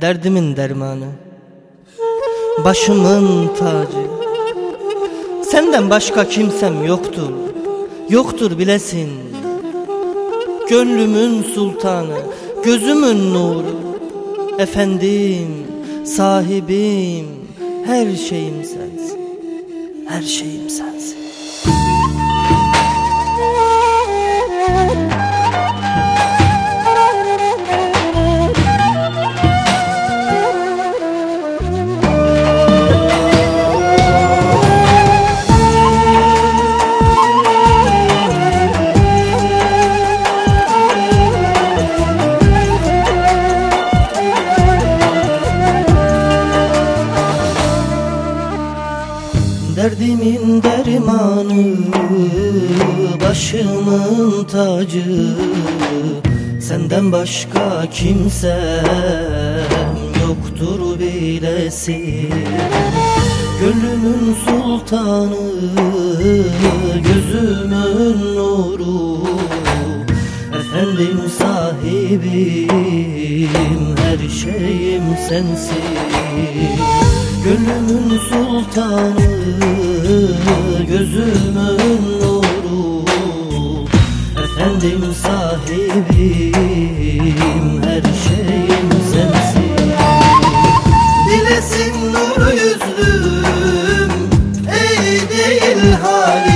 derdimin dermanı. Başımın tacı. Senden başka kimsem yoktur. Yoktur bilesin. Gönlümün sultanı Gözümün nuru. Efendim Sahibim Her şeyim sensin. Her şeyim sensin Derdimin dermanı Başımın tacı. Senden başka kimsem Yoktur bilesin Gönlümün sultanı Gözümün nuru. Efendim sahibim Her şeyim sensin Gönlümün sultanı Gözümün nuru. Efendim sahibim Her şeyim sensin. Dilesin nur yüzlüm Ey değil halim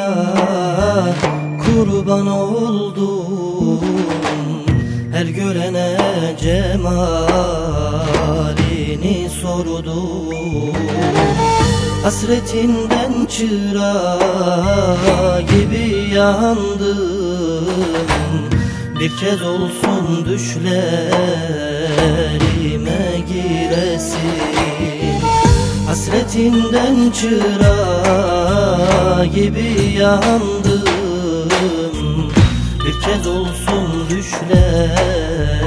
avzaya kurban oldum Her görene cemalini sordum. Hasretinden çıra gibi yandım. Bir kez olsun düşlerime giresin. Hasretinden çıra gibi yandım. Bir kez olsun düşlerime